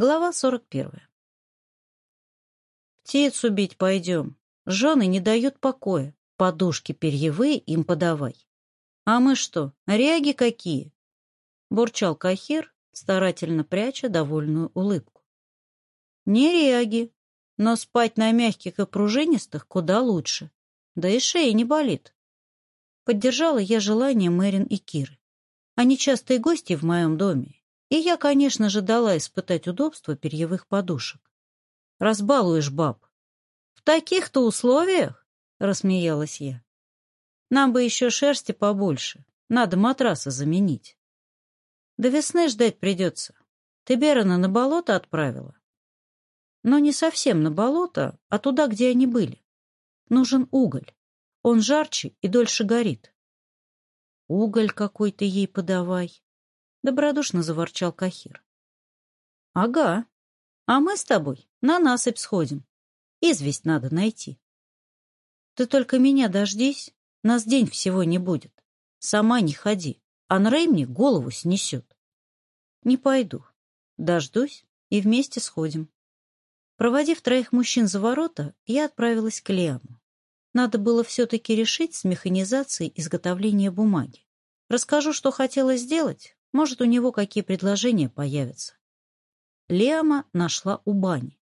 Глава 41. «Птицу бить пойдем. Жены не дают покоя. Подушки перьевые им подавай». «А мы что, ряги какие?» Бурчал Кахир, старательно пряча довольную улыбку. «Не ряги, но спать на мягких и пружинистых куда лучше. Да и шея не болит». Поддержала я желание Мэрин и Киры. Они частые гости в моем доме, и я, конечно же, дала испытать удобство перьевых подушек. Разбалуешь баб. В таких-то условиях? Рассмеялась я. Нам бы еще шерсти побольше. Надо матрасы заменить. До весны ждать придется. Ты Берона на болото отправила? Но не совсем на болото, а туда, где они были. Нужен уголь. Он жарче и дольше горит. Уголь какой-то ей подавай добродушно заворчал Кахир. Ага. А мы с тобой на насыпь сходим. Известь надо найти. Ты только меня дождись, нас день всего не будет. Сама не ходи, Анрей мне голову снесет. Не пойду. Дождусь и вместе сходим. Проводив троих мужчин за ворота, я отправилась к Лиаму. Надо было все-таки решить с механизацией изготовления бумаги. Расскажу, что хотела сделать, может, у него какие предложения появятся. Лема нашла у бани,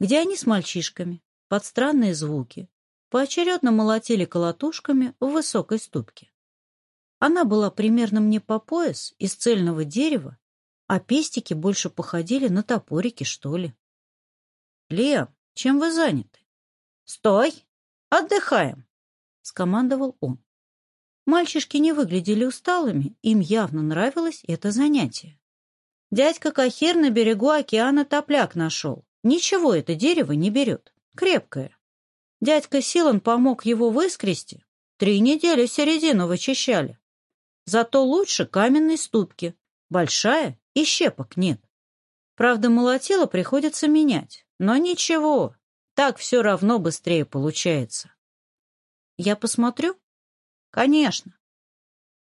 где они с мальчишками под странные звуки поочередно молотили колотушками в высокой ступке. Она была примерно мне по пояс из цельного дерева, а пестики больше походили на топорики, что ли. Лем, чем вы заняты?» «Стой! Отдыхаем!» — скомандовал он. Мальчишки не выглядели усталыми, им явно нравилось это занятие. Дядька Кахир на берегу океана топляк нашел. Ничего это дерево не берет, крепкое. Дядька Силан помог его выскрести. Три недели середину вычищали. Зато лучше каменной ступки. Большая и щепок нет. Правда, молотило приходится менять. Но ничего, так все равно быстрее получается. Я посмотрю, Конечно.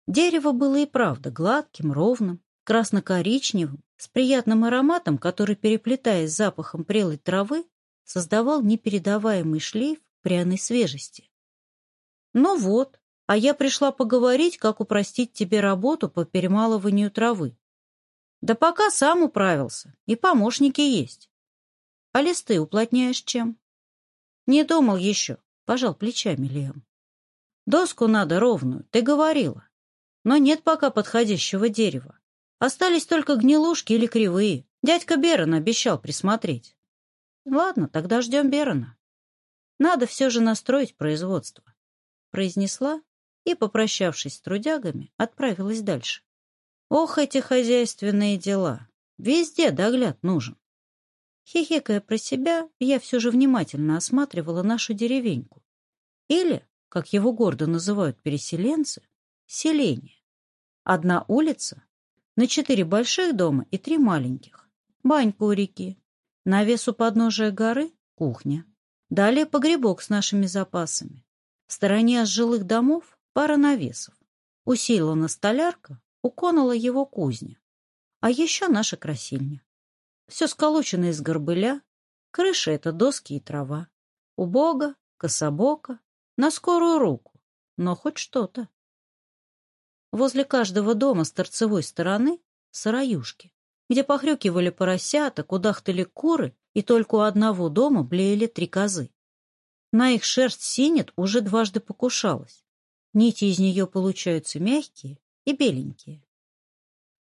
Дерево было и правда гладким, ровным, красно-коричневым, с приятным ароматом, который, переплетаясь с запахом прелой травы, создавал непередаваемый шлейф пряной свежести. Ну вот, а я пришла поговорить, как упростить тебе работу по перемалыванию травы. Да пока сам управился, и помощники есть. А листы уплотняешь чем? Не думал еще, пожал плечами Лем. Доску надо ровную, ты говорила. Но нет пока подходящего дерева. Остались только гнилушки или кривые. Дядька Берон обещал присмотреть. Ладно, тогда ждем Берона. Надо все же настроить производство. Произнесла и, попрощавшись с трудягами, отправилась дальше. Ох, эти хозяйственные дела. Везде догляд нужен. Хихикая про себя, я все же внимательно осматривала нашу деревеньку. Или, как его гордо называют переселенцы, селение. Одна улица на четыре больших дома и три маленьких. Банька у реки. На у подножия горы – кухня. Далее погребок с нашими запасами. В стороне от жилых домов – пара навесов. У Силана столярка, у его кузня. А еще наша красильня. Все сколочено из горбыля, крыша — это доски и трава. Убого, кособока, на скорую руку, но хоть что-то. Возле каждого дома с торцевой стороны — сыроюшки, где похрюкивали поросята, кудахтали куры, и только у одного дома блеяли три козы. На их шерсть синет уже дважды покушалась. Нити из нее получаются мягкие и беленькие.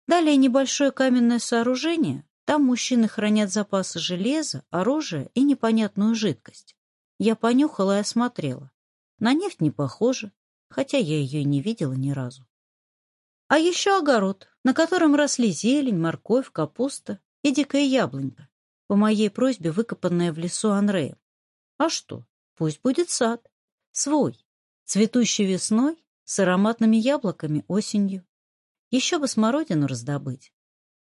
Далее небольшое каменное сооружение. Там мужчины хранят запасы железа, оружия и непонятную жидкость. Я понюхала и осмотрела. На нефть не похоже, хотя я ее и не видела ни разу. А еще огород, на котором росли зелень, морковь, капуста и дикая яблонька, по моей просьбе выкопанная в лесу Анреем. А что, пусть будет сад. Свой, цветущий весной, с ароматными яблоками осенью. Еще бы смородину раздобыть.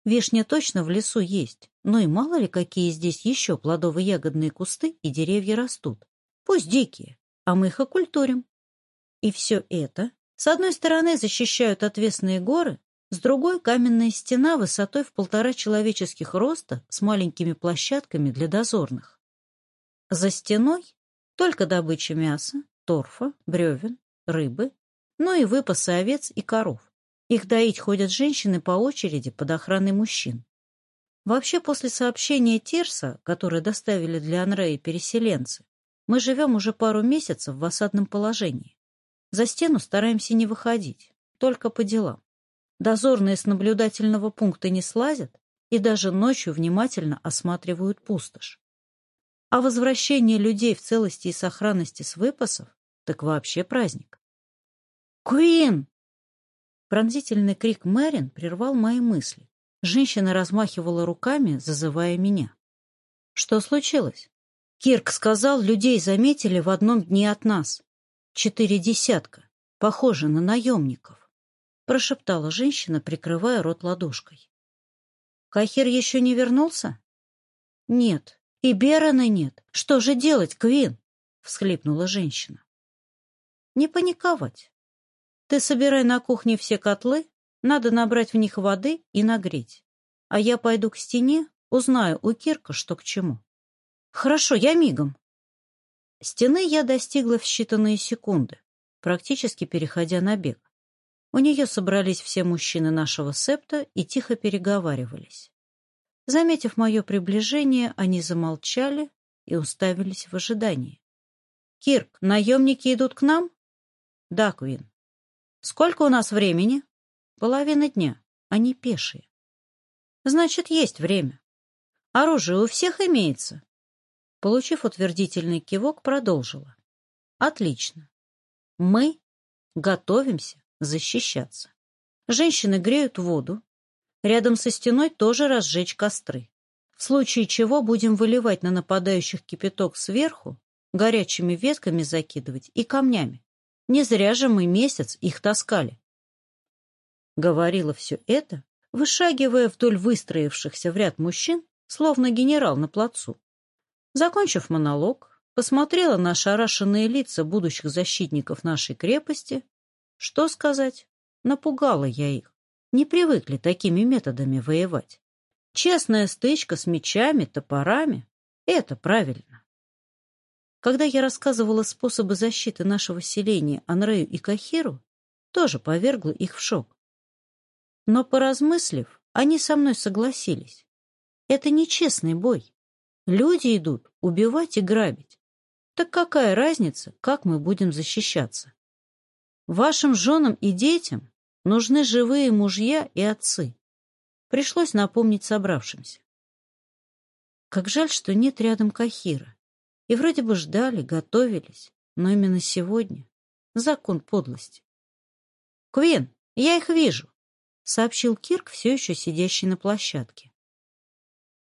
Вишня точно в лесу есть, но и мало ли какие здесь еще плодово-ягодные кусты и деревья растут. Пусть дикие, а мы их окультурим. И все это, с одной стороны, защищают отвесные горы, с другой — каменная стена высотой в полтора человеческих роста с маленькими площадками для дозорных. За стеной только добыча мяса, торфа, бревен, рыбы, но и выпасы овец и коров. Их доить ходят женщины по очереди под охраной мужчин. Вообще, после сообщения Тирса, которое доставили для Анрея переселенцы, мы живем уже пару месяцев в осадном положении. За стену стараемся не выходить, только по делам. Дозорные с наблюдательного пункта не слазят и даже ночью внимательно осматривают пустошь. А возвращение людей в целости и сохранности с выпасов так вообще праздник. «Куин!» Пронзительный крик Мэрин прервал мои мысли. Женщина размахивала руками, зазывая меня. «Что случилось?» Кирк сказал, людей заметили в одном дне от нас. Четыре десятка, похоже на наемников, — прошептала женщина, прикрывая рот ладошкой. Кахир еще не вернулся? Нет. И Берона нет. Что же делать, Квин? — всхлипнула женщина. Не паниковать. Ты собирай на кухне все котлы, надо набрать в них воды и нагреть. А я пойду к стене, узнаю у Кирка, что к чему. «Хорошо, я мигом». Стены я достигла в считанные секунды, практически переходя на бег. У нее собрались все мужчины нашего септа и тихо переговаривались. Заметив мое приближение, они замолчали и уставились в ожидании. «Кирк, наемники идут к нам?» «Да, Квин». «Сколько у нас времени?» «Половина дня. Они пешие». «Значит, есть время. Оружие у всех имеется?» Получив утвердительный кивок, продолжила. Отлично. Мы готовимся защищаться. Женщины греют воду. Рядом со стеной тоже разжечь костры. В случае чего будем выливать на нападающих кипяток сверху, горячими ветками закидывать и камнями. Не зря же мы месяц их таскали. Говорила все это, вышагивая вдоль выстроившихся в ряд мужчин, словно генерал на плацу. Закончив монолог, посмотрела на ошарашенные лица будущих защитников нашей крепости. Что сказать? Напугала я их. Не привыкли такими методами воевать. Честная стычка с мечами, топорами — это правильно. Когда я рассказывала способы защиты нашего селения Анрею и Кахиру, тоже повергла их в шок. Но, поразмыслив, они со мной согласились. Это нечестный бой. Люди идут убивать и грабить. Так какая разница, как мы будем защищаться? Вашим женам и детям нужны живые мужья и отцы. Пришлось напомнить собравшимся. Как жаль, что нет рядом Кахира. И вроде бы ждали, готовились, но именно сегодня закон подлости. «Квин, я их вижу», — сообщил Кирк, все еще сидящий на площадке.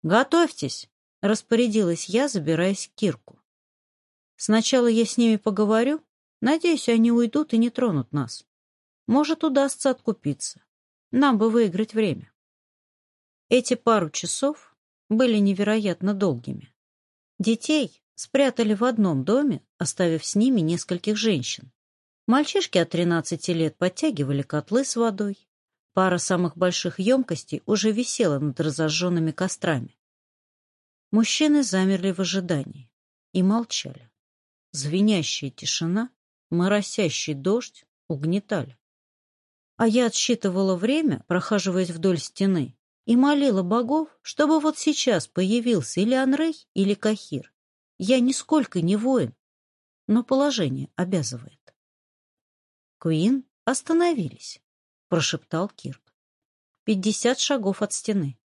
«Готовьтесь!» Распорядилась я, забираясь к Кирку. Сначала я с ними поговорю. Надеюсь, они уйдут и не тронут нас. Может, удастся откупиться. Нам бы выиграть время. Эти пару часов были невероятно долгими. Детей спрятали в одном доме, оставив с ними нескольких женщин. Мальчишки от 13 лет подтягивали котлы с водой. Пара самых больших емкостей уже висела над разожженными кострами. Мужчины замерли в ожидании и молчали. Звенящая тишина, моросящий дождь угнетали. А я отсчитывала время, прохаживаясь вдоль стены, и молила богов, чтобы вот сейчас появился или Анрей, или Кахир. Я нисколько не воин, но положение обязывает. Куин остановились, прошептал Кирк. Пятьдесят шагов от стены.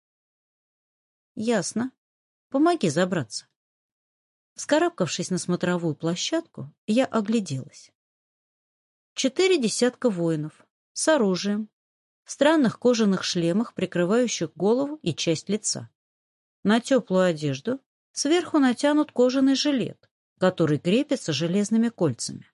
Ясно. Помоги забраться. Вскарабкавшись на смотровую площадку, я огляделась. Четыре десятка воинов с оружием, в странных кожаных шлемах, прикрывающих голову и часть лица. На теплую одежду сверху натянут кожаный жилет, который крепится железными кольцами.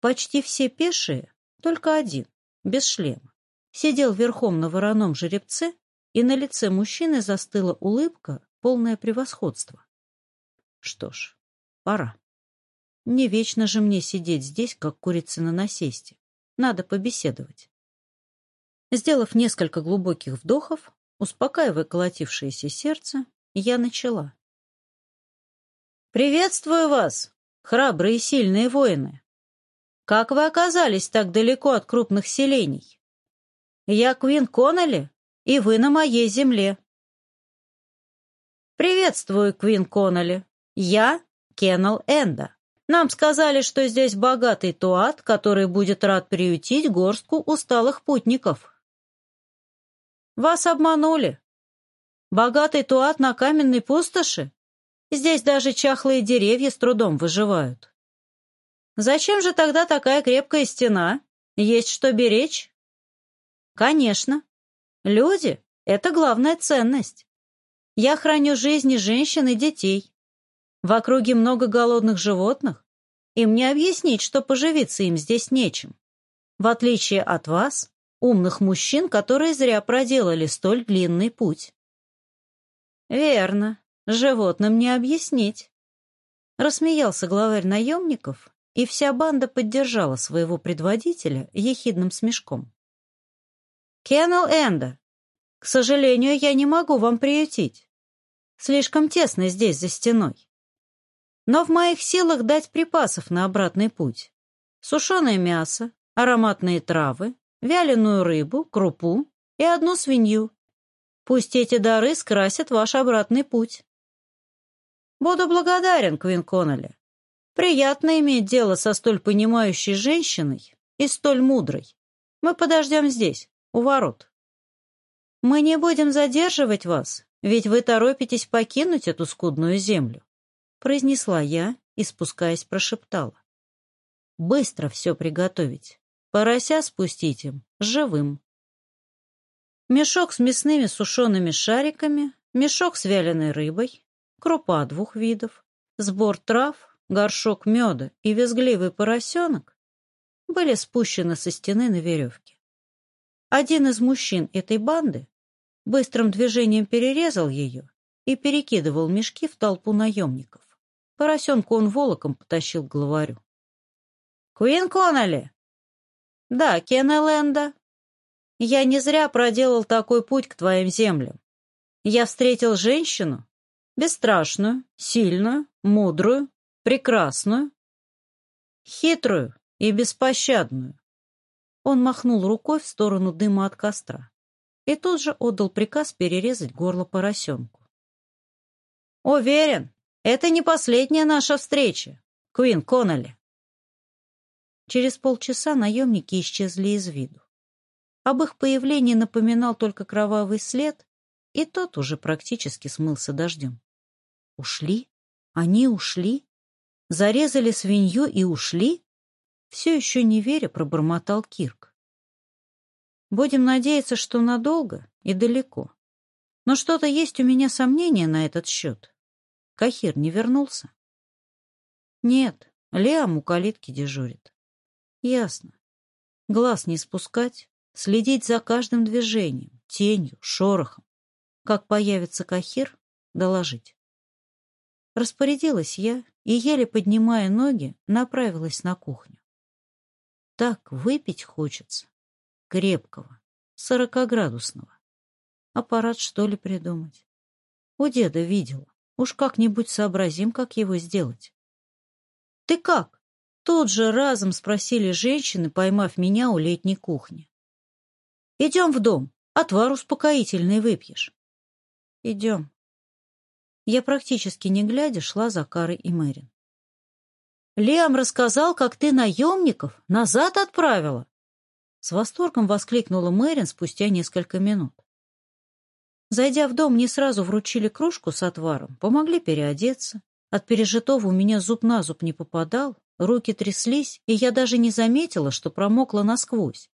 Почти все пешие, только один, без шлема, сидел верхом на вороном жеребце, и на лице мужчины застыла улыбка, полное превосходство. Что ж, пора. Не вечно же мне сидеть здесь, как курица на насесте. Надо побеседовать. Сделав несколько глубоких вдохов, успокаивая колотившееся сердце, я начала. «Приветствую вас, храбрые и сильные воины! Как вы оказались так далеко от крупных селений? Я Квин Коннелли, и вы на моей земле. «Приветствую, Квин Коннелли. Я Кеннел Энда. Нам сказали, что здесь богатый туат, который будет рад приютить горстку усталых путников». «Вас обманули. Богатый туат на каменной пустоши? Здесь даже чахлые деревья с трудом выживают». «Зачем же тогда такая крепкая стена? Есть что беречь?» «Конечно. Люди — это главная ценность. Я храню жизни женщин и детей. В округе много голодных животных, и мне объяснить, что поживиться им здесь нечем. В отличие от вас, умных мужчин, которые зря проделали столь длинный путь. Верно, животным не объяснить. Рассмеялся главарь наемников, и вся банда поддержала своего предводителя ехидным смешком. «Кеннел Эндер. К сожалению, я не могу вам приютить. Слишком тесно здесь за стеной. Но в моих силах дать припасов на обратный путь. Сушеное мясо, ароматные травы, вяленую рыбу, крупу и одну свинью. Пусть эти дары скрасят ваш обратный путь. Буду благодарен, Квин Коннелли. Приятно иметь дело со столь понимающей женщиной и столь мудрой. Мы подождем здесь, у ворот. «Мы не будем задерживать вас, ведь вы торопитесь покинуть эту скудную землю», произнесла я и, спускаясь, прошептала. «Быстро все приготовить. Порося спустить им, живым». Мешок с мясными сушеными шариками, мешок с вяленой рыбой, крупа двух видов, сбор трав, горшок меда и визгливый поросенок были спущены со стены на веревке. Один из мужчин этой банды быстрым движением перерезал ее и перекидывал мешки в толпу наемников. Поросенку он волоком потащил к главарю. «Куин Коннелли!» «Да, Кеннеленда. Я не зря проделал такой путь к твоим землям. Я встретил женщину, бесстрашную, сильную, мудрую, прекрасную, хитрую и беспощадную. Он махнул рукой в сторону дыма от костра и тут же отдал приказ перерезать горло поросенку. «Уверен, это не последняя наша встреча, Квин Коннелли!» Через полчаса наемники исчезли из виду. Об их появлении напоминал только кровавый след, и тот уже практически смылся дождем. «Ушли? Они ушли? Зарезали свинью и ушли?» Все еще не веря, пробормотал Кирк. Будем надеяться, что надолго и далеко. Но что-то есть у меня сомнения на этот счет. Кахир не вернулся? Нет, Лиам у калитки дежурит. Ясно. Глаз не спускать, следить за каждым движением, тенью, шорохом. Как появится Кахир, доложить. Распорядилась я и, еле поднимая ноги, направилась на кухню. Так выпить хочется. Крепкого, сорокоградусного. Аппарат, что ли, придумать? У деда видел. Уж как-нибудь сообразим, как его сделать. «Ты как?» Тут же разом спросили женщины, поймав меня у летней кухни. «Идем в дом, а отвар успокоительный выпьешь». «Идем». Я практически не глядя шла за Карой и Мэрин. Лиам рассказал, как ты наемников назад отправила. С восторгом воскликнула Мэрин спустя несколько минут. Зайдя в дом, мне сразу вручили кружку с отваром, помогли переодеться. От пережитого у меня зуб на зуб не попадал, руки тряслись, и я даже не заметила, что промокла насквозь.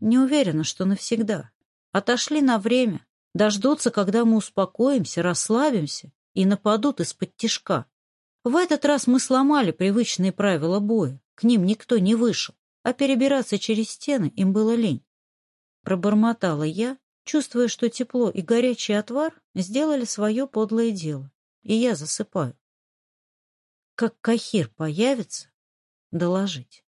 Не уверена, что навсегда. Отошли на время, дождутся, когда мы успокоимся, расслабимся и нападут из-под тишка. В этот раз мы сломали привычные правила боя, к ним никто не вышел, а перебираться через стены им было лень. Пробормотала я, чувствуя, что тепло и горячий отвар сделали свое подлое дело, и я засыпаю. Как Кахир появится, доложить.